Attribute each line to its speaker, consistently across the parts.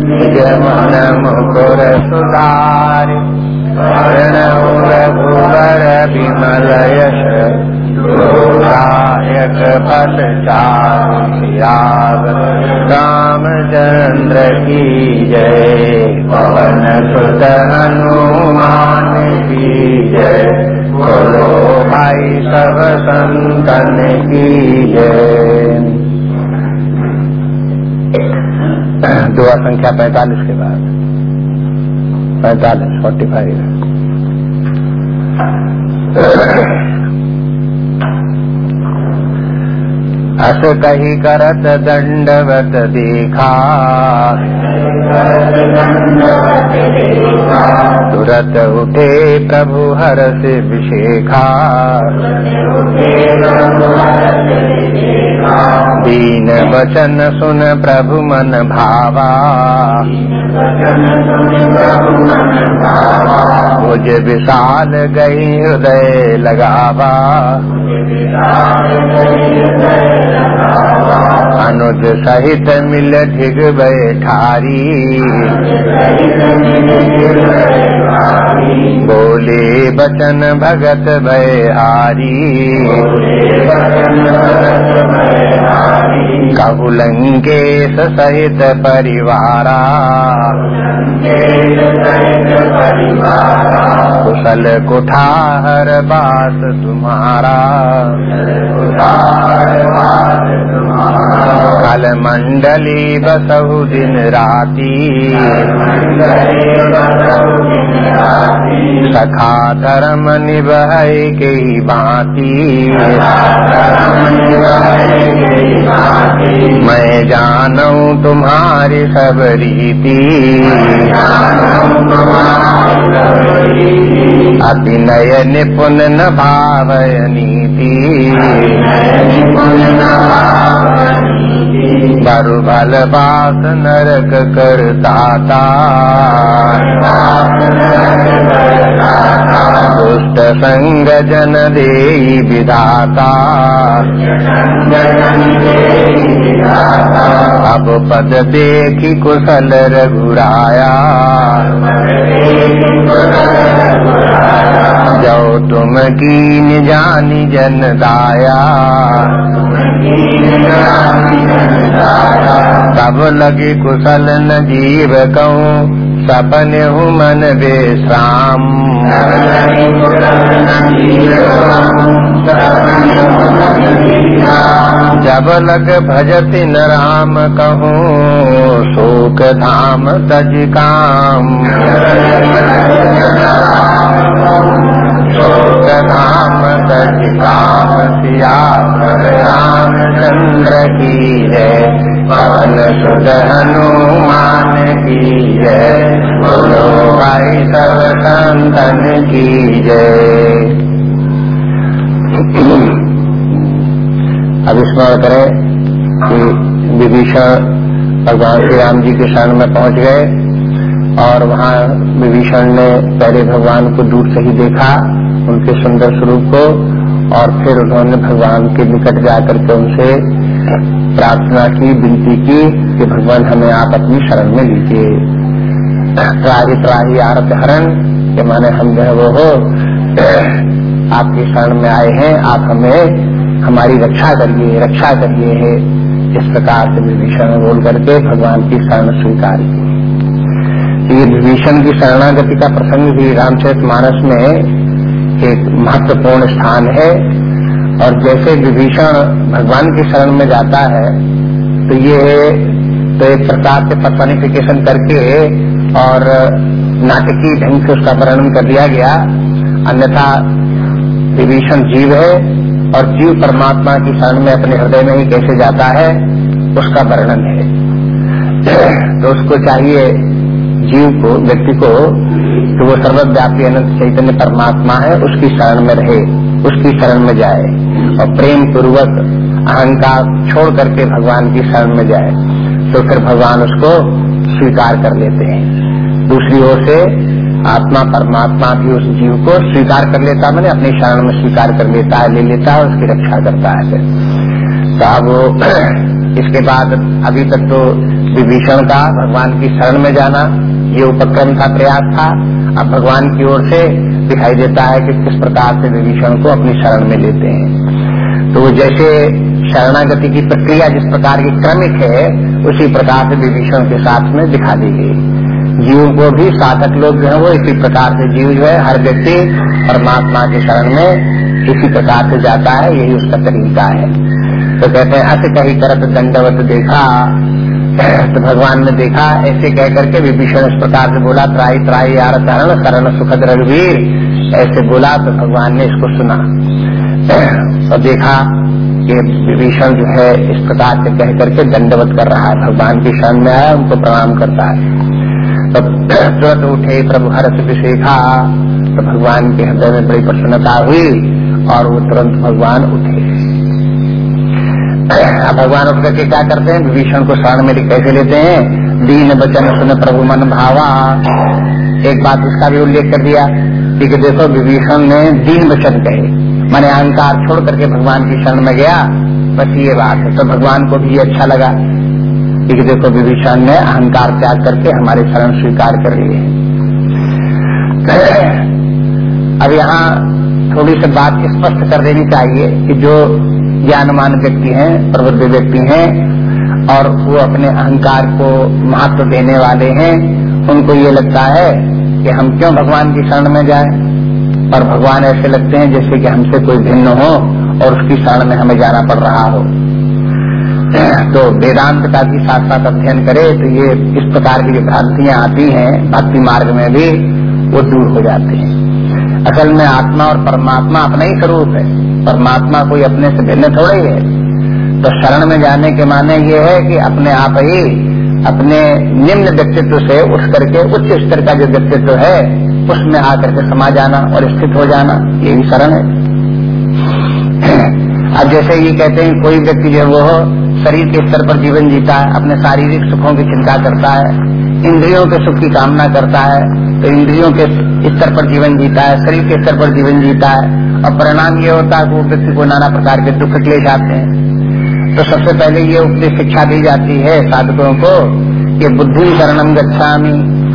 Speaker 1: मन मुकुर सुधार रघुवर विमल यश नायक पद रामचंद्र की जय। पवन सुत हनुमान की जय। बोलो भाई सब संतन की जय। दुआ संख्या पैतालीस के बाद। पैतालीस फोर्टी फाइव अस कही करत दंडवत देखा। तुरत उठे प्रभु हर से विशेखा दीन वचन सुन प्रभु मन भावा मुझे विशाल गई हृदय लगावा। अनुज सहित मिल ढिग बैठारी। बोले बचन भगत भयहारी कहु लंकेश सहित परिवारा। कुशल कुठार बास तुम्हारा। कल मंडली बसहु दिन राती। सखा धर्म निबह के बाती। मैं जानू तुम्हारी सब रीति अभिनय निपुण न भावय नीति। बरु बास नरक करता। दुष्ट संग जन दे विधाता। अब पद देखी कुशल रघुराया। जो तुम कीन जानी जन दाया तब लगे कुशल न जीव कहूँ, सपन हूँ मन बेश्राम। जब लग भजति न राम कहूँ शोक धाम तज काम शोक धाम तज काम सिया रामचंद्र की है पवन सुध हनुमान की जय। बोलो भाई सब संतन की जय। अब स्मरण करें कि विभीषण भगवान श्री राम जी के शरण में पहुँच गए और वहाँ विभीषण ने पहले भगवान को दूर से ही देखा, उनके सुंदर स्वरूप को, और फिर उन्होंने भगवान के निकट जाकर के उनसे प्रार्थना की, विनती की कि भगवान हमें आप अपनी शरण में लीजिए। त्राही त्राही आरत हरण, के माने हम जो वो हो, आपकी शरण में आए हैं, आप हमें, हमारी रक्षा करिए रक्षा करिए है। इस प्रकार से विभीषण बोल करके भगवान की शरण स्वीकार की। ये विभीषण की शरणागति का प्रसंग भी रामचरित मानस में एक महत्वपूर्ण स्थान है। और जैसे विभीषण भगवान की शरण में जाता है तो ये तो एक प्रकार से पर्सनिफिकेशन करके और नाटकीय ढंग से उसका वर्णन कर दिया गया। अन्यथा विभीषण जीव है और जीव परमात्मा की शरण में अपने हृदय में ही कैसे जाता है, उसका वर्णन है। तो उसको चाहिए जीव को, व्यक्ति को तो वो सर्वव्यापी अनंत चैतन्य परमात्मा है, उसकी शरण में रहे, उसकी शरण में जाए और प्रेम पूर्वक अहंकार छोड़ करके भगवान की शरण में जाए। तो फिर भगवान उसको स्वीकार कर लेते हैं। दूसरी ओर से आत्मा परमात्मा भी उस जीव को स्वीकार कर लेता मैंने अपने शरण में स्वीकार कर लेता है, ले लेता है उसकी रक्षा करता है। तो अब इसके बाद अभी तक तो
Speaker 2: विभीषण का भगवान की शरण में जाना, ये उपक्रम का प्रयास था। अब भगवान की ओर से दिखाई देता है कि किस प्रकार से विभीषण को अपनी शरण में लेते हैं। तो जैसे शरणागति की प्रक्रिया जिस प्रकार की क्रमिक है, उसी प्रकार से विभीषण के साथ में दिखा दी गई। जीव को भी साधक लोग जो है वो इसी प्रकार से जीव जो है हर व्यक्ति परमात्मा के शरण में इसी प्रकार से जाता है, यही उसका तरीका है। तो कहते हैं अत कही करत दंडवत देखा। तो भगवान ने देखा, ऐसे कह करके विभीषण इस प्रकार से बोला त्राई त्राई यार तरण करण सुखद रघुवीर। ऐसे बोला तो भगवान ने इसको सुना। और देखा कि विभीषण जो है इस प्रकार से कह करके दंडवत कर रहा है। भगवान की शरण में आया, उनको प्रणाम करता है। तो तुरंत उठे प्रभु हर्ष विशेखा तो भगवान के हृदय में बड़ी प्रसन्नता हुई और वो तुरंत भगवान उठे। भगवान उठ करके क्या करते हैं? विभीषण को शरण में कैसे लेते हैं। दीन वचन सुन प्रभु मन भावा। एक बात उसका भी उल्लेख कर दिया कि देखो, विभीषण ने दीन वचन कहे। मैंने अहंकार छोड़ करके भगवान की शरण में गया। बस ये बात है। तो भगवान को भी अच्छा लगा। कि देखो विभीषण ने अहंकार त्याग करके हमारे शरण स्वीकार कर लिए। अब यहाँ थोड़ी सी बात स्पष्ट कर देनी चाहिए कि जो ज्ञानमान व्यक्ति हैं प्रबुद्ध व्यक्ति हैं, और वो अपने अहंकार को महत्व देने वाले हैं, उनको ये लगता है कि हम क्यों भगवान की शरण में जाए? और भगवान ऐसे लगते हैं जैसे कि हमसे कोई भिन्न हो और उसकी शरण में हमें जाना पड़ रहा हो। तो वेदांत का भी साथ साथ अध्ययन करे तो ये इस प्रकार की जो भ्रांतियाँ आती हैं, भक्ति मार्ग में भी वो दूर हो जाती हैं। असल में आत्मा और परमात्मा अपना ही स्वरूप है। परमात्मा कोई अपने से भिन्न थोड़े ही है। तो शरण में जाने के माने ये है कि अपने आप ही, अपने निम्न व्यक्तित्व से उठ करके उच्च स्तर का जो व्यक्तित्व है, उसमें आकर के समा जाना और स्थित हो जाना, ये भी शरण है। अब जैसे ये कहते हैं, कोई व्यक्ति जो वो शरीर के स्तर पर जीवन जीता है, अपने शारीरिक सुखों की चिंता करता है, इंद्रियों के सुख की कामना करता है तो इंद्रियों के स्तर पर जीवन जीता है, शरीर के स्तर पर जीवन जीता है, और परिणाम ये होता है कि वो व्यक्ति को नाना प्रकार के दुख ले जाते हैं। तो सबसे पहले ये उपदेश शिक्षा दी जाती है साधकों को कि बुद्धि शरणम गच्छामी।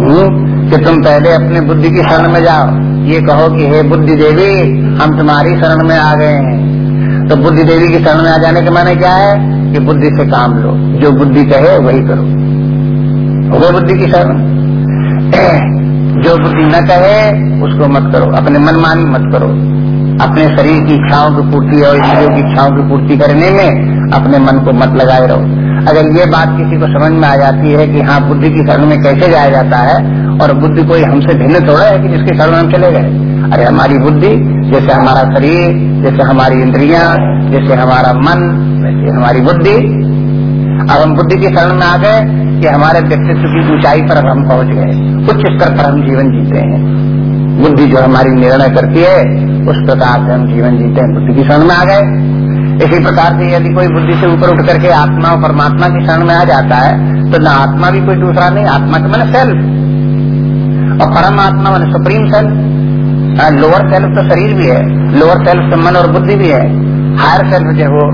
Speaker 2: हम्म? कि तुम पहले अपने बुद्धि की शरण में जाओ। ये कहो कि, हे बुद्धि देवी, हम तुम्हारी शरण में आ गए हैं। तो बुद्धि देवी की शरण में आ जाने के माने क्या है? कि बुद्धि से काम लो। जो बुद्धि कहे, वही करो। वो बुद्धि की शरण? जो बुद्धि न कहे, उसको मत करो। अपने मनमानी मत करो। अपने शरीर की इच्छाओं की पूर्ति और इंद्रियों की इच्छाओं की पूर्ति करने में अपने मन को मत लगाए रहो। अगर ये बात किसी को समझ में आ जाती है कि हाँ बुद्धि की शरण में कैसे जाया जाता है, और बुद्धि कोई हमसे भिन्न थोड़ा है कि जिसके शरण हम चले गए? अरे हमारी बुद्धि, जैसे हमारा शरीर, जैसे हमारी इंद्रियाँ, जैसे हमारा मन, वैसे हमारी बुद्धि। अब हम बुद्धि की शरण में आ गए कि हमारे व्यक्तित्व की ऊंचाई पर हम पहुँच गए। उच्च स्तर पर हम जीवन जीते हैं। बुद्धि जो हमारी निर्णय करती है, उस प्रकार से हम जीवन जीते हैं। बुद्धि की शरण में आ गए। इसी प्रकार से यदि कोई बुद्धि से ऊपर उठ करके आत्मा और परमात्मा की शरण में आ जाता है तो न आत्मा भी कोई दूसरा नहीं, आत्मा के मैंने सेल्फ। और परमात्मा मैंने सुप्रीम सेल्फ। लोअर सेल्फ तो शरीर भी है लोअर सेल्फ तो मन और बुद्धि भी है। हायर सेल्फ जो वो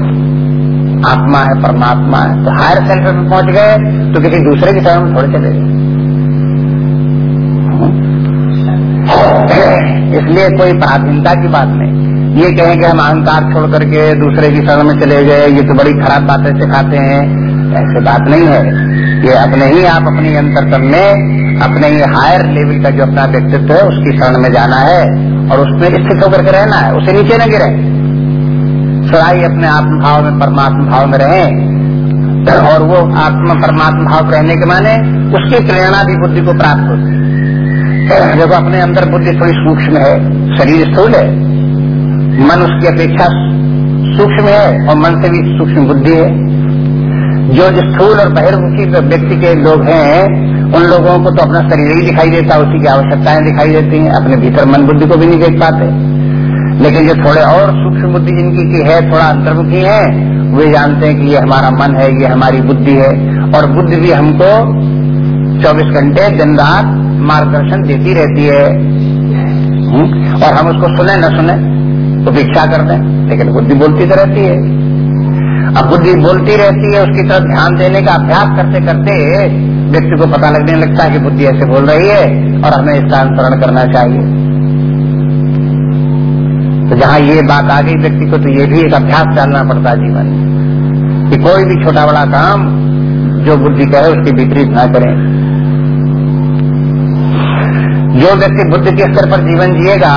Speaker 2: आत्मा है, परमात्मा है। तो हायर सेल्फ में पहुँच गए तो किसी दूसरे की शरण में थोड़े चले गए। इसलिए कोई पराधीनता की बात नहीं। ये कहें कि हम अहंकार छोड़ करके दूसरे की शरण में चले गए, ये तो बड़ी खराब बातें सिखाते हैं। ऐसी बात नहीं है। ये अपने ही आप अपनी अंतरतम में अपने ही हायर लेवल का जो अपना व्यक्तित्व है, उसकी शरण में जाना है और उसमें स्थित होकर के रहना है, उसे नीचे न गिरे। सदाई अपने आत्म भाव में परमात्मा भाव में रहे। और वो आत्मा परमात्मा भाव रहने के माने उसकी प्रेरणा भी बुद्धि को प्राप्त होती है। देखो, अपने अंदर बुद्धि थोड़ी सूक्ष्म है, शरीर स्थूल है। मन उसकी अपेक्षा सूक्ष्म है और मन से भी सूक्ष्म बुद्धि है। जो स्थूल और बहिर्मुखी व्यक्ति के लोग हैं उन लोगों को तो अपना शरीर ही दिखाई देता है उसी की आवश्यकताएँ दिखाई देती हैं, अपने भीतर मन बुद्धि को भी नहीं देख पाते। लेकिन जो थोड़े और सूक्ष्म बुद्धि जिनकी की है, थोड़ा अंतर्मुखी है, वे जानते हैं कि ये हमारा मन है, ये हमारी बुद्धि है, और बुद्धि भी हमको 24 घंटे दिन रात मार्गदर्शन देती रहती है। हम्म? और हम उसको सुने, न सुने उपेक्षा कर दें, लेकिन बुद्धि बोलती तो रहती है। अब बुद्धि बोलती रहती है, उसकी तरफ़ ध्यान देने का अभ्यास करते करते व्यक्ति को पता लगने लगता है कि बुद्धि ऐसे बोल रही है और हमें इसका अनुसरण करना चाहिए। तो जहाँ ये बात आ गई व्यक्ति को तो ये भी एक अभ्यास डालना पड़ता है जीवन कि कोई भी छोटा बड़ा काम जो बुद्धि कहे, उसके विपरीत ना करें। जो व्यक्ति बुद्धि के स्तर पर जीवन जिएगा,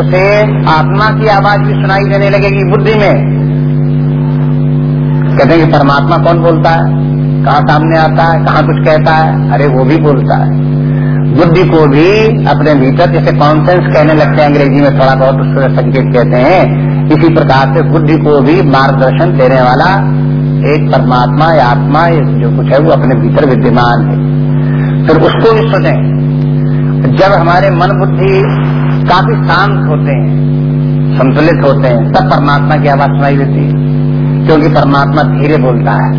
Speaker 2: उसे आत्मा की आवाज़ भी सुनाई देने लगेगी बुद्धि में। कहते हैं कि परमात्मा कौन बोलता है? कहाँ सामने आता है? कहाँ कुछ कहता है? अरे वो भी बोलता है। बुद्धि को भी अपने भीतर जैसे कॉन्सेंस कहने लगते हैं, अंग्रेज़ी में थोड़ा बहुत उसको संकेत कहते हैं, इसी प्रकार से बुद्धि को भी मार्गदर्शन देने वाला एक परमात्मा या आत्मा जो कुछ है, वो अपने भीतर विद्यमान है। फिर उसको भी सुने। जब हमारे मन बुद्धि काफ़ी शांत होते हैं, संतुलित होते हैं, तब परमात्मा की आवाज़ सुनाई देती है। क्योंकि परमात्मा धीरे बोलता है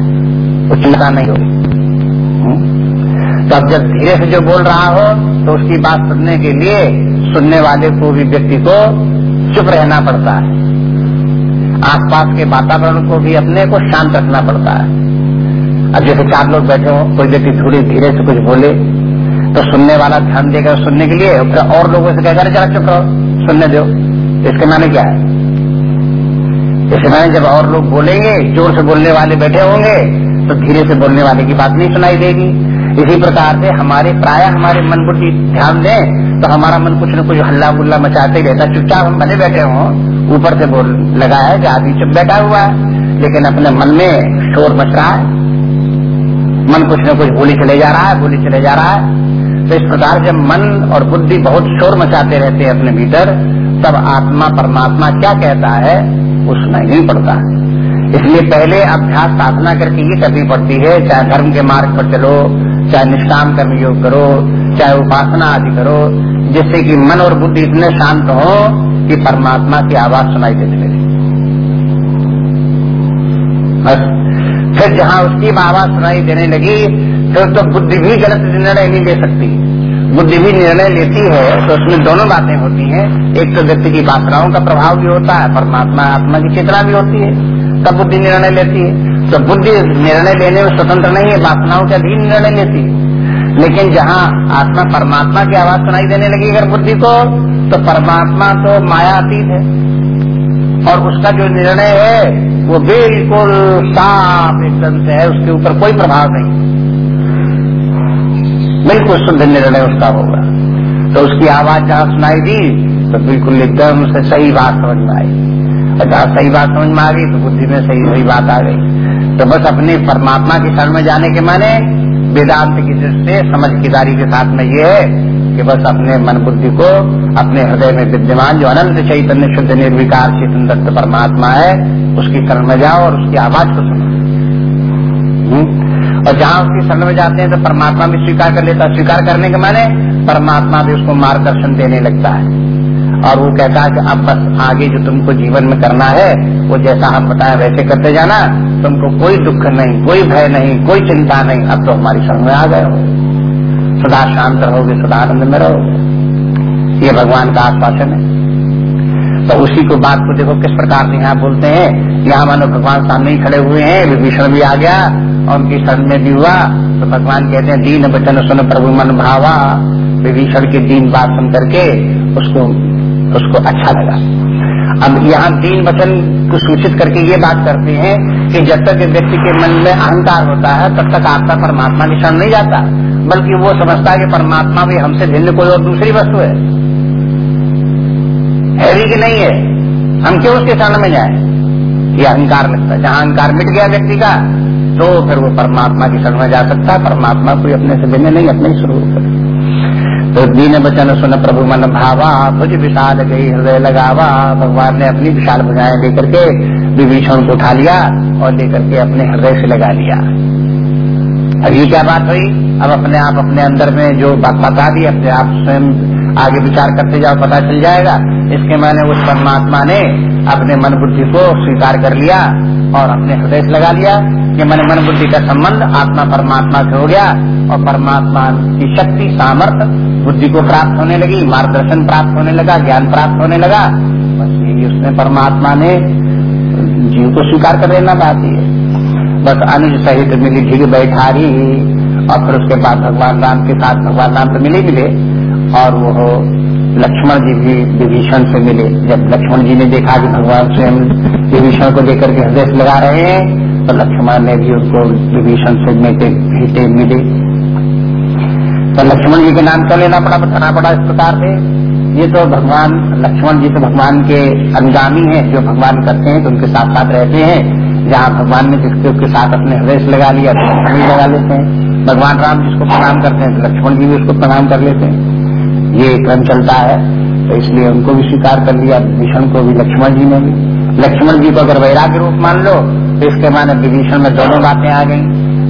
Speaker 2: वो चिंता नहीं होगी। हम्म? तो अब जब धीरे से जो बोल रहा हो तो उसकी बात सुनने के लिए सुनने वाले को भी व्यक्ति को चुप रहना पड़ता है। आसपास के वातावरण को भी अपने को शांत रखना पड़ता है। अब जैसे चार लोग बैठे हो, कोई व्यक्ति थोड़ी धीरे से कुछ बोले तो सुनने वाला ध्यान देगा सुनने के लिए और लोगों से कहकर, जरा चुप रहो, सुनने दो। इसके माने क्या है? जैसे मैंने जब और लोग बोलेंगे, ज़ोर से बोलने वाले बैठे होंगे तो धीरे से बोलने वाले की बात नहीं सुनाई देगी। इसी प्रकार से हमारे प्राय हमारे मन बुद्धि ध्यान दें तो हमारा मन कुछ न कुछ हल्ला गुल्ला मचाते ही। रहता चुपचाप हम भले बैठे हों, ऊपर से बोल लगा है कि आदमी चुप बैठा हुआ है, लेकिन अपने मन में शोर मच रहा है। मन कुछ न कुछ बोली चले जा रहा है, बोली चले जा रहा है। तो इस प्रकार जब मन और बुद्धि बहुत शोर मचाते रहते हैं अपने भीतर। तब आत्मा, परमात्मा क्या कहता है? वो सुनाई नहीं पड़ता। इसलिए पहले अभ्यास साधना करके ये करनी पड़ती है। चाहे धर्म के मार्ग पर चलो, चाहे निष्काम कर्म योग करो, चाहे उपासना आदि करो, जिससे कि मन और बुद्धि इतने शांत हो कि परमात्मा की आवाज़ सुनाई देने लगे। बस। फिर जहाँ उसकी आवाज़ सुनाई देने लगी, फिर तो बुद्धि भी गलत निर्णय नहीं ले सकती। बुद्धि भी निर्णय लेती है तो उसमें दोनों बातें होती हैं। एक तो व्यक्ति की वासनाओं का प्रभाव भी होता है, परमात्मा आत्मा की चेतना भी होती है, तब बुद्धि निर्णय लेती है। तो बुद्धि निर्णय लेने में स्वतंत्र नहीं है, वासनाओं के अधीन निर्णय लेती है। लेकिन जहाँ आत्मा परमात्मा की आवाज़ सुनाई देने लगी अगर बुद्धि को तो परमात्मा तो माया अतीत है। और उसका जो निर्णय है, वो बिल्कुल साफ़ एकदम से है, उसके ऊपर कोई प्रभाव नहीं। बिल्कुल शुद्ध निर्णय उसका होगा तो उसकी आवाज़ जहाँ सुनाई दी तो बिल्कुल एकदम से सही बात समझ में आई। और जहाँ सही बात समझ में आ गई तो बुद्धि में सही सही बात आ गई। तो बस अपने परमात्मा की शरण में जाने के माने वेदांत की दृष्टि समझदारी के साथ में ये है कि बस अपने मन बुद्धि को, अपने हृदय में विद्यमान जो अनंत चैतन्य, शुद्ध, निर्विकार, चेतन दत्त परमात्मा है, उसकी शरण में जाओ और उसकी आवाज़ को सुनो। हम्म? और जहाँ उसकी शरण में जाते हैं तो परमात्मा भी स्वीकार कर लेता है। स्वीकार करने के माने परमात्मा भी उसको मार्गदर्शन देने लगता है। और वो कहता है कि अब बस आगे जो तुमको जीवन में करना है, वो जैसा हम बताए वैसे करते जाना, तुमको कोई दुख नहीं, कोई भय नहीं, कोई चिंता नहीं। अब तो हमारी शरण में आ गए हो। सदा शांत रहोगे, सदा आनंद में रहोगे। ये भगवान का आश्वासन है। तो उसी को बात को देखो किस प्रकार से यहाँ बोलते हैं। यहाँ मानो भगवान सामने ही खड़े हुए हैं, विभीषण भी आ गया और उनकी शरण में भी हुआ तो भगवान कहते हैं, दीन वचन सुन प्रभु मन भावा। विभीषण की दीन बात सुन करके उसको उसको अच्छा लगा। अब यहाँ दीन वचन को सूचित करके ये बात करते हैं कि जब तक व्यक्ति के मन में अहंकार होता है, तब तक आपका परमात्मा की शरण नहीं जाता। बल्कि वो समझता है कि परमात्मा भी हमसे भिन्न कोई और दूसरी वस्तु है। है भी कि नहीं है? हम क्यों उसके शरण में जाए? ये अहंकार लगता है। जहाँ अहंकार मिट गया व्यक्ति का तो फिर वो परमात्मा की शरण में जा सकता है। परमात्मा कोई अपने से भिन्न नहीं, अपने स्वरूप है। तो दीन बचन सुन प्रभु मन भावा भुज विशाल गई हृदय लगावा। भगवान ने अपनी विशाल भुजाएँ लेकर के विभीषण को उठा लिया और लेकर के अपने हृदय से लगा लिया। अब ये क्या बात हुई? अब अपने आप अपने अंदर में जो बात बता दी, अपने आप स्वयं आगे विचार करते जाओ, पता चल जाएगा। इसके मैंने उस परमात्मा ने अपने मन बुद्धि को स्वीकार कर लिया और अपने हृदय से लगा लिया। कि मैंने मन बुद्धि का संबंध आत्मा परमात्मा से हो गया और परमात्मा की शक्ति सामर्थ्य बुद्धि को प्राप्त होने लगी, मार्गदर्शन प्राप्त होने लगा, ज्ञान प्राप्त होने लगा। बस यही उसने परमात्मा ने जीव को स्वीकार कर लेना बात ही। बस अनुज सहित मिली ढिग बैठारी और फिर उसके बाद भगवान राम के साथ भगवान राम तो मिले मिले और वो लक्ष्मण जी भी विभीषण से मिले। जब लक्ष्मण जी ने देखा कि भगवान स्वयं विभीषण को देकर के हृदय लगा रहे हैं तो लक्ष्मण ने भी उसको विभीषण से मिलते भेटे मिले। तो लक्ष्मण जी के नाम क्यों लेना पड़ा, बताना पड़ा इस प्रकार से। ये तो भगवान, लक्ष्मण जी तो भगवान के अनुगामी हैं, जो भगवान करते हैं तो उनके साथ साथ रहते हैं। जहाँ भगवान ने जिसके, उसके साथ अपने हृदय लगा लिया तो लक्ष्मण जी लगा लेते हैं। भगवान राम जिसको प्रणाम करते हैं तो लक्ष्मण जी भी उसको प्रणाम कर लेते हैं। ये क्रम चलता है तो इसलिए उनको भी स्वीकार कर लिया। विभीषण को भी, लक्ष्मण जी ने भी। लक्ष्मण जी को अगर वैराग्य रूप मान लो तो इसके माने विभीषण में दोनों बातें आ गई।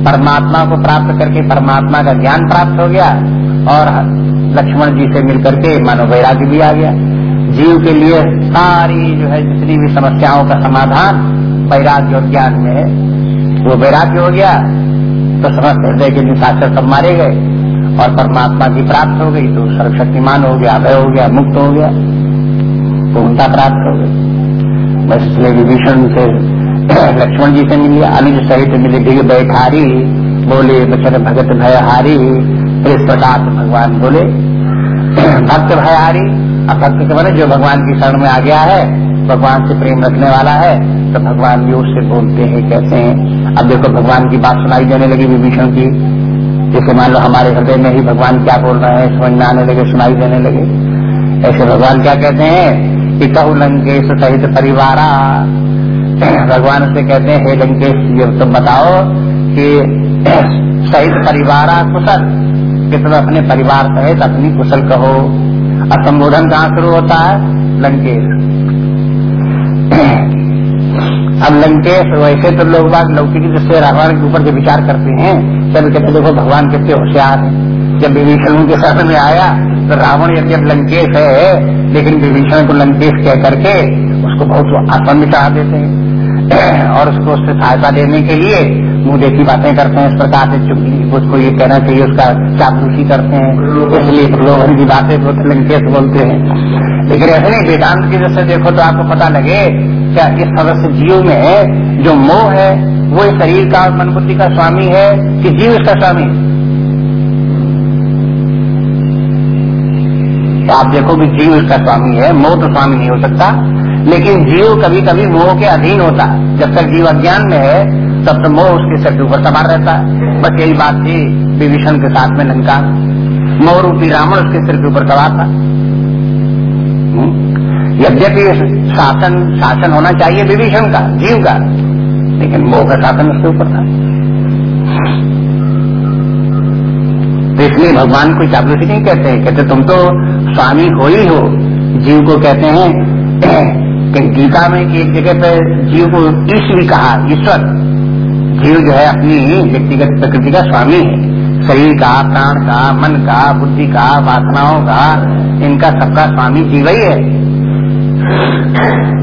Speaker 2: परमात्मा को प्राप्त करके परमात्मा का ज्ञान प्राप्त हो गया और लक्ष्मण जी से मिलकर के मानो वैराग्य भी आ गया। जीव के लिए सारी जो है जितनी भी समस्याओं का समाधान वैराग्य और ज्ञान में है, वो वैराग्य हो गया। तो समस्त हृदय के निशाचर सब मारे गए और परमात्मा की प्राप्त हो गई तो सर्वशक्तिमान हो गया, अभय हो गया, मुक्त हो गया पूर्णता प्राप्त हो गई बस इसलिए विभीषण से लक्ष्मण जी से मिली अनुज सहित मिली ढिग बैठारी, बोले, बचन भगत भयहारी। इस प्रकार भगवान बोले, भक्त भयहारी। अब भक्त के बने जो भगवान की शरण में आ गया है, भगवान से प्रेम रखने वाला है तो भगवान भी उससे बोलते हैं कहते हैं? अब देखो, भगवान की बात सुनाई देने लगी विभीषण की। जैसे मान लो हमारे हृदय में ही भगवान क्या बोल रहे हैं, समझ में आने लगे, सुनाई देने लगे। ऐसे भगवान क्या कहते हैं? कि कहू लंकेश सहित परिवारा भगवान से कहते हैं, हे लंकेश ये तुम बताओ कि सहित परिवार कुशल। कि तुम अपने परिवार सहित अपनी कुशल कहो। और संबोधन कहाँ शुरू होता है? लंकेश। अब लंकेश, वैसे तो लोग बात लौकिक दृष्टि रावण के ऊपर जो विचार करते हैं जब कहते देखो, भगवान कितने होशियार है। जब विभीषण के शरण में आया तो रावण यदि अब लंकेश है, लेकिन विभीषण को लंकेश कह करके उसको बहुत आसन में चढ़ा देते हैं। और उसको उससे सहायता देने के लिए मुँह देखी बातें करते हैं इस प्रकार से चुगली उसको ये कहना चाहिए, उसका चापलूसी करते हैं। इसलिए लोग की बातें लंकेश बोलते हैं। लेकिन ऐसे नहीं, वेदांत की जैसे देखो तो आपको पता लगे, क्या इस सदस्य जीव में जो मोह है, वो शरीर का मन बुद्धि का स्वामी है, कि जीव इसका स्वामी? तो आप देखो कि जीव इसका स्वामी है, मोह तो स्वामी नहीं हो सकता। लेकिन जीव कभी कभी मोह के अधीन होता है। जब तक जीव अज्ञान में है, तब तो मोह उसके सिर के ऊपर सवार रहता है। बस यही बात थी विभीषण के साथ में लंका। मोह रूपी रावण उसके सिर के ऊपर सवार था यद्यपि शासन शासन होना चाहिए विभीषण का, जीव का, लेकिन मोह का शासन उसके ऊपर था। तो इसलिए भगवान को चापलूसी नहीं कहते कहते तुम तो स्वामी हो ही हो। जीव को कहते हैं कि गीता में एक जगह पे जीव को ईश्व भी कहा, ईश्वर। जीव जो है अपनी व्यक्तिगत प्रकृति का स्वामी है। शरीर का, प्राण का, मन का, बुद्धि का, वासनाओं का, इनका सबका स्वामी जीव ही है।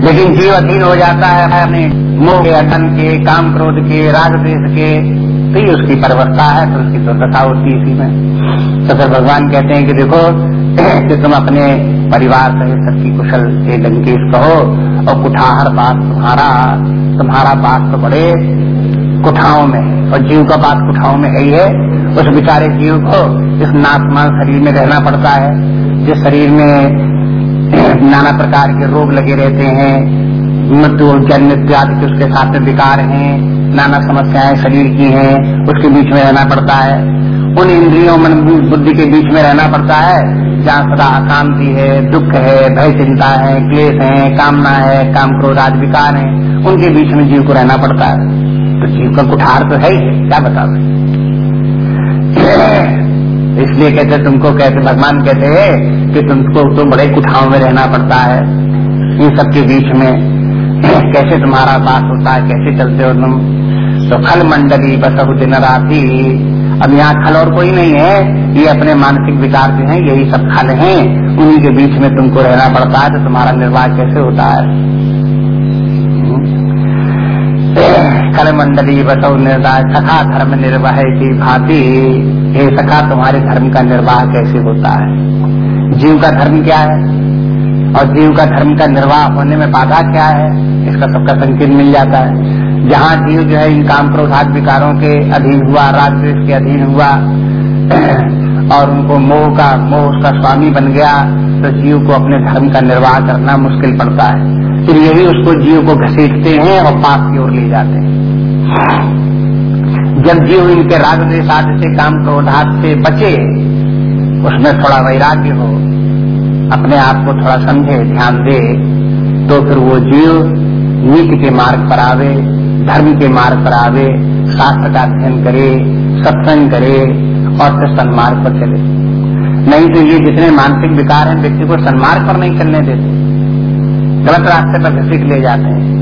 Speaker 2: लेकिन जीव अधीन हो जाता है अपने मोह के, अधन के, काम क्रोध के राग देश के तो ही उसकी परवस्था है तो उसकी दुर्दशा होती है इसी में। तो फिर भगवान कहते हैं कि देखो, कि तुम अपने परिवार सहित सबकी कुशल से लंकेश कहो, और कुठाहर बात तुम्हारा तुम्हारा बात तो बड़े कुठाओं में और जीव का बात कुठाओं में है ही है। उस बेचारे जीव को इस नासमान शरीर में रहना पड़ता है जिस शरीर में नाना प्रकार के रोग लगे रहते हैं, मृत्यु जन्म इत्यादि के उसके साथ में विकार हैं, नाना समस्याएँ शरीर की हैं, उसके बीच में रहना पड़ता है। उन इंद्रियों, मन, बुद्धि के बीच में रहना पड़ता है जहाँ सदा अशांति है, दुख है, भय चिंता है, क्लेश है, कामना है, काम क्रोध आदि विकार है, उनके बीच में जीव को रहना पड़ता है। तो जीव का कुठार तो है ही है क्या बता इसलिए कहते तुमको कहते भगवान कहते हैं कि तुमको तो बड़े कुठाओं में रहना पड़ता है। इन सबके बीच में कैसे तुम्हारा बात होता है, कैसे चलते हो तुम? तो खल मंडली बसहु दिन राती अब यहाँ खल और कोई नहीं है। ये अपने मानसिक विकार जो है, यही सब खल हैं। उन्हीं के बीच में तुमको रहना पड़ता है तो तुम्हारा निर्वाह कैसे होता है? खल मंडली बसव निर्वाह, सखा धर्म निर्वाह की भांति। हे सखा, तुम्हारे धर्म का निर्वाह कैसे होता है? जीव का धर्म क्या है? और जीव का धर्म का निर्वाह होने में बाधा क्या है? इसका सबका संकेत मिल जाता है। जहाँ जीव जो है इन काम क्रोधात विकारों के अधीन हुआ राज के अधीन हुआ, और उनको मोह का, मोह उसका स्वामी बन गया तो जीव को अपने धर्म का निर्वाह करना मुश्किल पड़ता है। फिर यही उसको जीव को घसीटते हैं और पाप की ओर ले जाते हैं। जब जीव इनके राग द्वेषाद से, काम क्रोधात से बचे, उसमें थोड़ा वैराग्य हो अपने आप को थोड़ा समझे, ध्यान दे तो फिर वो जीव नीति के मार्ग पर आवे, धर्म के मार्ग पर आवे, शास्त्र का अध्ययन करे, सत्संग करे और फिर सन्मार्ग पर चले। नहीं तो ये जितने मानसिक विकार हैं, व्यक्ति को सन्मार्ग पर नहीं चलने देते। गलत रास्ते पर घसीट ले जाते हैं।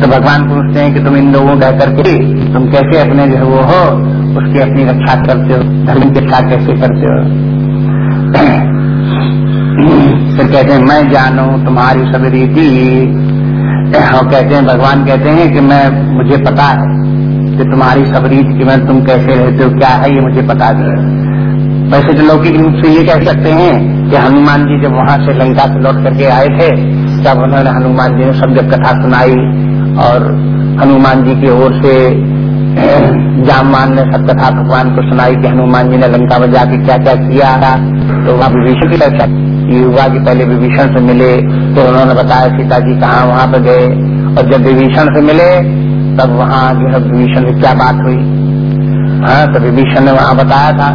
Speaker 2: तो भगवान पूछते हैं कि तुम इन लोगों कह करके तुम कैसे अपने जो वो हो, उसकी अपनी रक्षा करते हो, धर्म की रक्षा कैसे करते हो? फिर कहते हैं, मैं जानू तुम्हारी सब रीति। और कहते हैं, भगवान कहते हैं कि मैं, मुझे पता है कि तुम्हारी सब रीति की मैं तुम कैसे रहते हो, क्या है ये मुझे बता दिया वैसे तो लौकिक रूप से ये कह सकते हैं कि हनुमान जी जब वहाँ से लंका से लौट करके आए थे, तब उन्होंने हनुमान जी ने सब जब कथा सुनाई और हनुमान जी की ओर से जामान ने सब कथा भगवान को सुनाई कि हनुमान जी ने लंका में जाके क्या क्या। किया तो वहाँ विभीषण की चर्चा ये हुआ कि पहले विभीषण से मिले तो उन्होंने बताया सीता जी कहाँ वहाँ पे गए? और जब विभीषण से मिले तब वहाँ जो है विभीषण से क्या बात हुई? हाँ तो विभीषण ने वहाँ बताया था।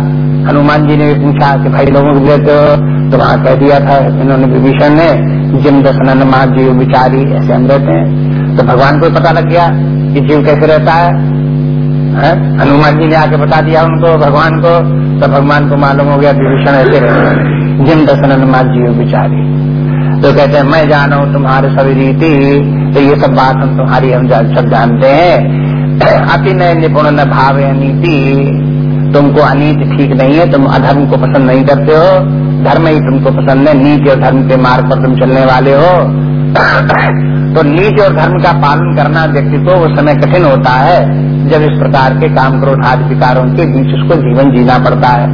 Speaker 2: हनुमान जी ने भी पूछा कि भाई लोगों को लिए तो, तो वहाँ कह दिया था इन्होंने विभीषण ने जिम दसनंद महा जीव विचारी ऐसे हम रहते हैं। तो भगवान को पता लग गया कि जीव कैसे रहता है। है? हनुमान जी ने आके बता दिया उनको भगवान को। तो भगवान को मालूम हो गया विभीषण ऐसे रहते जिन दशनन मा जीव विचारी तो कहते हैं, मैं जाना तुम्हारे सभी रीति तो ये सब बात हम तुम्हारी हम सब जानते हैं। अति नय निपुण न भाव नीति तुमको अनीति ठीक नहीं है, तुम अधर्म को पसंद नहीं करते हो। धर्म ही तुमको पसंद है, नीति और धर्म के मार्ग पर तुम चलने वाले हो। तो नीति और धर्म का पालन करना व्यक्ति को उस समय कठिन होता है, जब इस प्रकार के काम क्रोध आदि विकारों के बीच उसको जीवन जीना पड़ता है।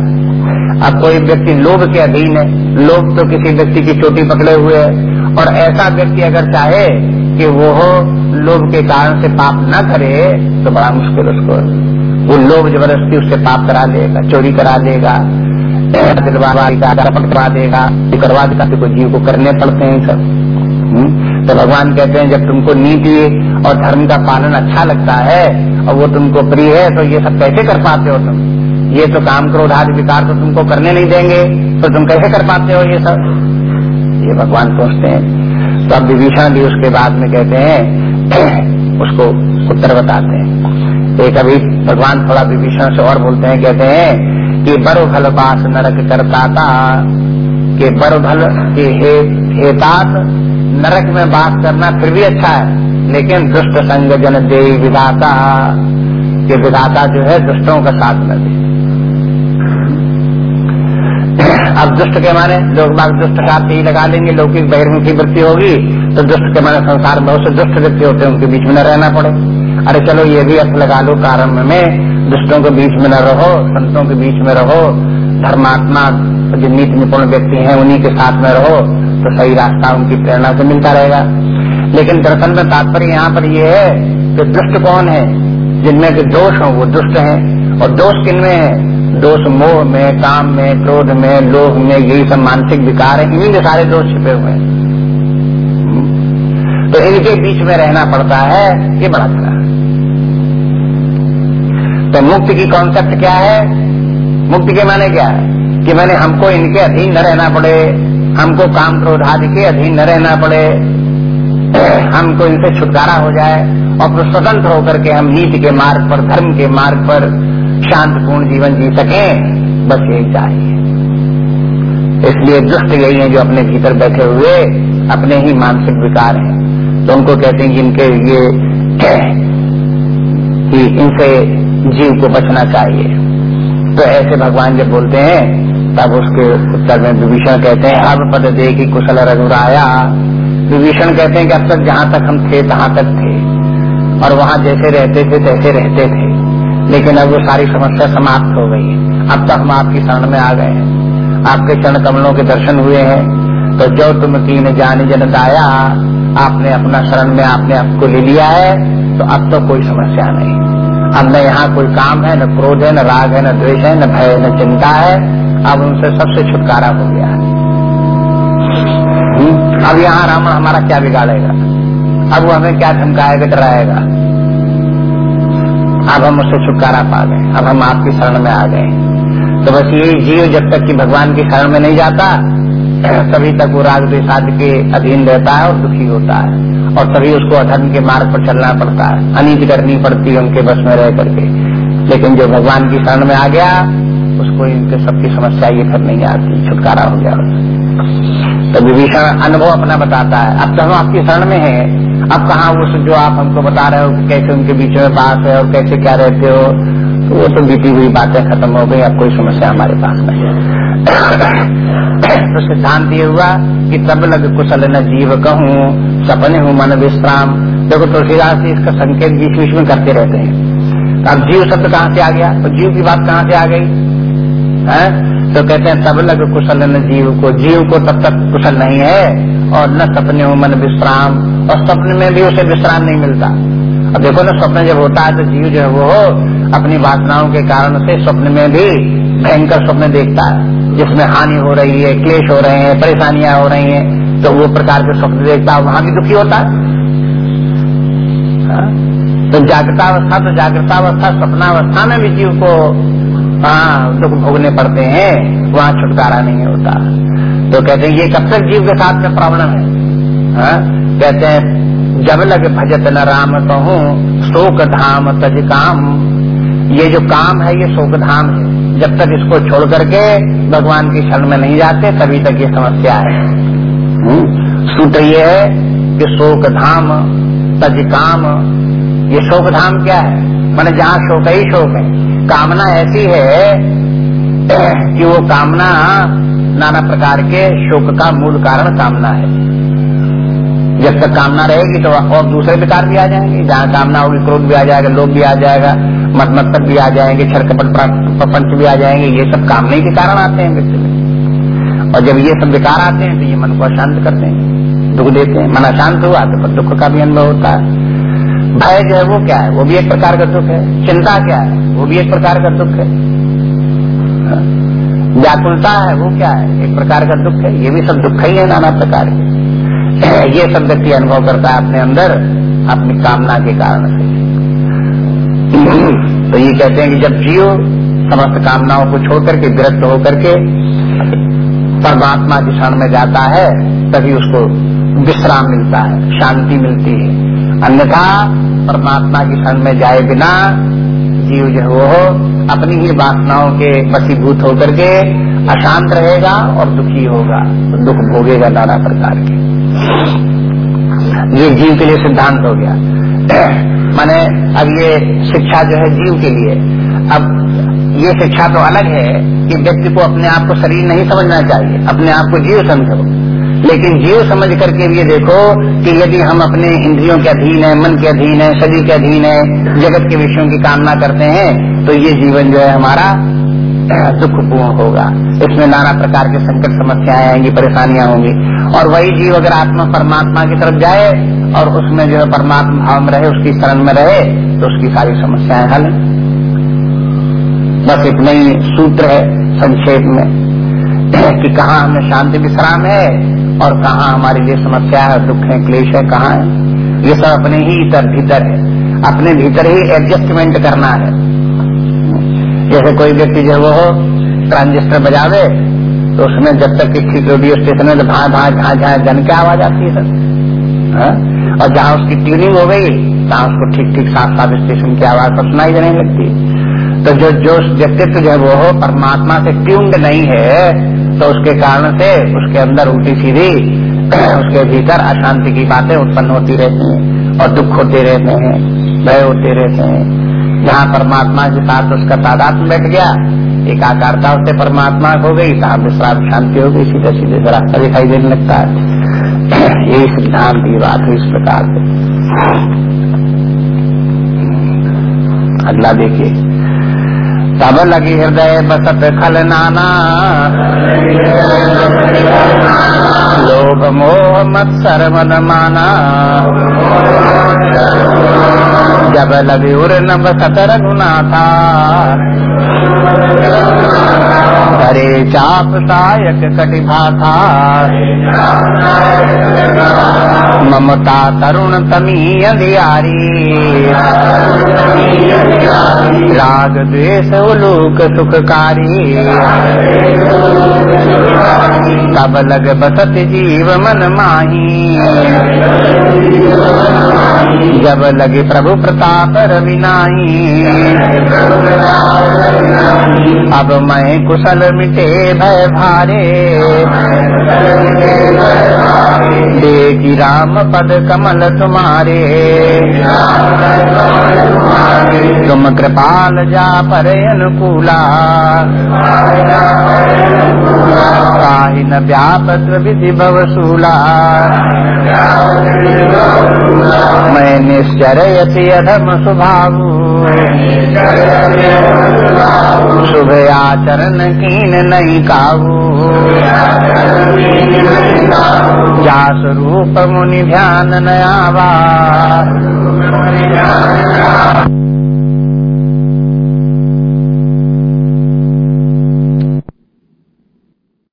Speaker 2: अब कोई व्यक्ति लोभ के अधीन है, लोभ तो किसी व्यक्ति की चोटी पकड़े हुए है। और ऐसा व्यक्ति अगर चाहे कि वो लोभ के कारण से पाप न करे तो बड़ा मुश्किल उसको वो लोभ ज़बरदस्ती उससे पाप करा देगा, चोरी करा देगा करवा देगा करवा देगा तो जीव को करने पड़ते हैं सब। हम्म? तो भगवान कहते हैं, जब तुमको नीति और धर्म का पालन अच्छा लगता है, और वो तुमको प्रिय है तो ये सब कैसे कर पाते हो तुम? ये तो काम क्रोध आदि विकार तो तुमको करने नहीं देंगे। तो तुम कैसे कर पाते हो ये सब? ये भगवान सोचते हैं। तो अब विभीषण भी उसके बाद में कहते हैं उसको उत्तर बताते हैं। एक अभी भगवान थोड़ा विभीषण से और बोलते हैं कहते हैं कि बरो भल बास नरक करता था कि बरो भल के हे, हेतात नरक में बात करना फिर भी अच्छा है लेकिन दुष्ट संग जन दे विधाता। के विधाता जो है दुष्टों का साथ न दे। अब दुष्ट के माने लोग बाग दुष्ट का ही लगा लेंगे, लौकिक बहिर्मुखी वृत्ति होगी तो दुष्ट के माने संसार में बहुत से दुष्ट व्यक्ति होते हैं, उनके बीच में न रहना पड़े। अरे चलो ये भी अर्थ लगा लो प्रारंभ में, दुष्टों के बीच में न रहो, संतों के बीच में रहो, धर्मात्मा जो नीति निपुण व्यक्ति हैं, उन्हीं के साथ में रहो तो सही रास्ता उनकी प्रेरणा से मिलता रहेगा। लेकिन दरअसल में तात्पर्य यहाँ पर ये है कि दुष्ट कौन है? जिनमें के दोष हो, वो दुष्ट हैं। और दोष किनमें है? दोष मोह में, काम में, क्रोध में, लोभ में, यही सब मानसिक विकार है। इन्हीं में सारे दोष छिपे हुए हैं। तो इनके बीच में रहना पड़ता है, ये बड़ा खरा तो मुक्ति की कॉन्सेप्ट क्या है? मुक्ति के माने क्या है? कि मैंने हमको इनके अधीन न रहना पड़े, हमको काम क्रोध आदि के अधीन न रहना पड़े। हमको इनसे छुटकारा हो जाए। और फिर स्वतंत्र होकर के हम नीति के मार्ग पर, धर्म के मार्ग पर शांतपूर्ण जीवन जी सके, बस यही चाहिए इसलिए दुष्ट यही है जो अपने भीतर बैठे हुए, अपने ही मानसिक विकार हैं। तो उनको कहते हैं जिनके ये कि इनसे जीव को बचना चाहिए। तो ऐसे भगवान जब बोलते हैं, तब उसके उत्तर में विभीषण कहते हैं, अब पद दे की कुशल रघुराया। विभीषण कहते हैं कि अब तक जहाँ तक हम थे, तहाँ तक थे। और वहाँ जैसे रहते थे, तैसे रहते थे। लेकिन अब वो सारी समस्या समाप्त हो गई है। अब तक हम आपकी शरण में आ गए हैं। आपके चरण कमलों के दर्शन हुए हैं। तो जो तुम तीन जान जन दाया, आपने अपना शरण में आपने आपको ले लिया है तो अब तो कोई समस्या नहीं। अब न यहाँ कोई काम है, न क्रोध है, न राग है, न द्वेष है, न भय, न चिंता है। अब उनसे सबसे छुटकारा हो गया। है? अब यहाँ रावण हमारा क्या बिगाड़ेगा? अब वो हमें क्या धमकाएगा, डराएगा? अब हम उससे छुटकारा पा गए, अब हम आपकी शरण में आ गए। तो बस यही जीव जब तक कि भगवान की शरण में नहीं जाता, तभी तक वो राग द्वेषाद के अधीन रहता है और दुखी होता है। और तभी उसको अधर्म के मार्ग पर चलना पड़ता है। अनित करनी पड़ती है उनके बस में रह करके। लेकिन जो भगवान की शरण में आ गया, उसको इनके सबकी समस्या ये फिर नहीं आती, छुटकारा हो गया। तो विभीषण अनुभव अपना बताता है। अब तो हम आपकी शरण में है। अब कहा वो जो आप हमको बता रहे हो कि कैसे उनके बीच में बात है और कैसे क्या रहते हो तो वो तो बीती हुई बातें खत्म हो गई। अब कोई समस्या हमारे पास नहीं है। तो सिद्धांत ये हुआ कि तब लग कुशल न जीव कहूँ, सपने हूँ मन विश्राम। देखो तुलसीदास जी इसका संकेत बीच बीच में करते रहते हैं। अब जीव शब्द कहाँ से आ गया? तो जीव की बात कहाँ से आ गई? है? तो कहते हैं तब लग कुशल न जीव को जीव को तब तक कुशल नहीं है और न सपने मन विश्राम और सपने में भी उसे विश्राम नहीं मिलता अब देखो ना स्वप्न जब होता है तो जीव जो है वो अपनी वासनाओं के कारण से स्वप्न में भी भयंकर स्वप्न देखता है, जिसमें हानि हो रही है, क्लेश हो रहे हैं, परेशानियाँ हो रही हैं तो वो प्रकार के स्वप्न देखता है, वहाँ भी दुखी होता है हाँ? तो जागृतावस्था तो जागृतावस्था स्वप्नावस्था में भी जीव को हाँ दुख भोगने पड़ते हैं, वहाँ छुटकारा नहीं होता तो कहते हैं, ये कब तक जीव के साथ में प्रॉब्लम है हा? कहते हैं, जब लग भजत न राम कहूँ, शोक धाम तज काम ये जो काम है, ये शोक धाम है जब तक इसको छोड़ करके भगवान की शरण में नहीं जाते, तभी तक ये समस्या है हम्म? सूत्र ये है कि शोक धाम, तज काम, ये शोक धाम क्या है मैंने जहाँ शोक ही शोक है। कामना ऐसी है कि वो कामना नाना प्रकार के शोक का मूल कारण कामना है। जब तक कामना रहेगी तो और दूसरे विकार भी आ जाएँगे। जहाँ कामना होगी, क्रोध भी आ जाएगा, लोभ भी आ जाएगा मत मत्सर भी आ जाएँगे, छरकपट प्रपंच भी आ जाएँगे। ये सब कामने के कारण आते हैं व्यक्ति में। और जब ये सब विकार आते हैं तो ये मन को अशांत करते हैं, दुख देते हैं। मन अशांत हुआ तो दुख का भी अनुभव होता है। भय जो है वो क्या है? वो भी एक प्रकार का दुख है। चिंता क्या है? वो भी एक प्रकार का दुख है। व्याकुलता है, वो क्या है? एक प्रकार का दुख है। ये भी सब दुख ही है नाना प्रकार के। ये सब व्यक्ति अनुभव करता है अपने अंदर, अपनी कामना के कारण से। तो ये कहते हैं कि जब जीव समस्त कामनाओं को छोड़ करके विरक्त होकर के, परमात्मा की क्षण में जाता है, तभी उसको विश्राम मिलता है, शांति मिलती है। अन्यथा परमात्मा की क्षण में जाए बिना जीव जो वो अपनी ही वासनाओं के वसीभूत होकर के अशांत रहेगा और दुखी होगा। तो दुख भोगेगा नाना प्रकार के। ये जीव के लिए सिद्धांत हो गया। माने अब ये शिक्षा जो है जीव के लिए। अब ये शिक्षा तो अलग है कि व्यक्ति को अपने आप को शरीर नहीं समझना चाहिए, अपने आप को जीव समझो। लेकिन जीव समझ करके भी ये देखो कि यदि हम अपने इंद्रियों के अधीन है, मन के अधीन है, शरीर के अधीन है, जगत के विषयों की कामना करते हैं तो ये जीवन जो है हमारा दुखपूर्ण होगा। इसमें नाना प्रकार के संकट समस्याएँ आएँगी, परेशानियाँ होंगी। और वही जीव अगर आत्मा परमात्मा की तरफ़ जाए और उसमें जो है परमात्मा भाव में रहे, उसकी शरण में रहे तो उसकी सारी समस्याएँ हल बस इतना ही सूत्र है संक्षेप में कि कहा हमें शांति विश्राम है और कहा हमारे लिए समस्या है, दुख है, क्लेश है, कहाँ है? ये सब अपने ही इतर भीतर है। अपने भीतर ही एडजस्टमेंट करना है। जैसे कोई व्यक्ति जो वो हो ट्रांजिस्टर बजावे तो उसमें जब तक ठीक रेडियो स्टेशन है तो भा भा, झा झा, जन क्या आवाज़ आती है सर। हाँ? और जहाँ उसकी ट्यूनिंग हो गई, तहाँ उसको ठीक ठीक, साफ़ साफ़ स्टेशन की आवाज़ पर सुनाई देने लगती है। तो जो जो व्यक्तित्व जो है वो परमात्मा से ट्यून्ड नहीं है तो उसके कारण से उसके अंदर उल्टी सीधी, उसके भीतर अशांति की बातें उत्पन्न होती रहती हैं और दुख होते रहते हैं, भय होते रहते हैं। जहाँ परमात्मा के साथ उसका तादाद बैठ गया एकाकारता उससे परमात्मा हो गई कहा विश्राम शांति हो गई सीधे सीधे रास्ता दिखाई देने लगता है। यही सिद्धांत की बात है इस प्रकार से। अगला देखिए। तब लगी हृदय बसत खल नाना। लोभ मोह मत सरवन माना। जब लगी उर्न बसत रघुनाथा। करे चाप सायक कटिभा था ममता तरुण तमी अधियारी राग उलूक सुखकारी। तब लग बसत जीव मन माही। जब लगे प्रभु प्रताप रविनाही अब मैं कुशल मिटे भय भारे देखी राम पद कमल तुम्हारे। तुम कृपाल जा पर अनुकूला। न व्यापत विधि भवसूला मैं निश्चरयति अधम स्वभाव शुभ आचरण दीन नहीं काबू जास रूप मुनि ध्यान नया बा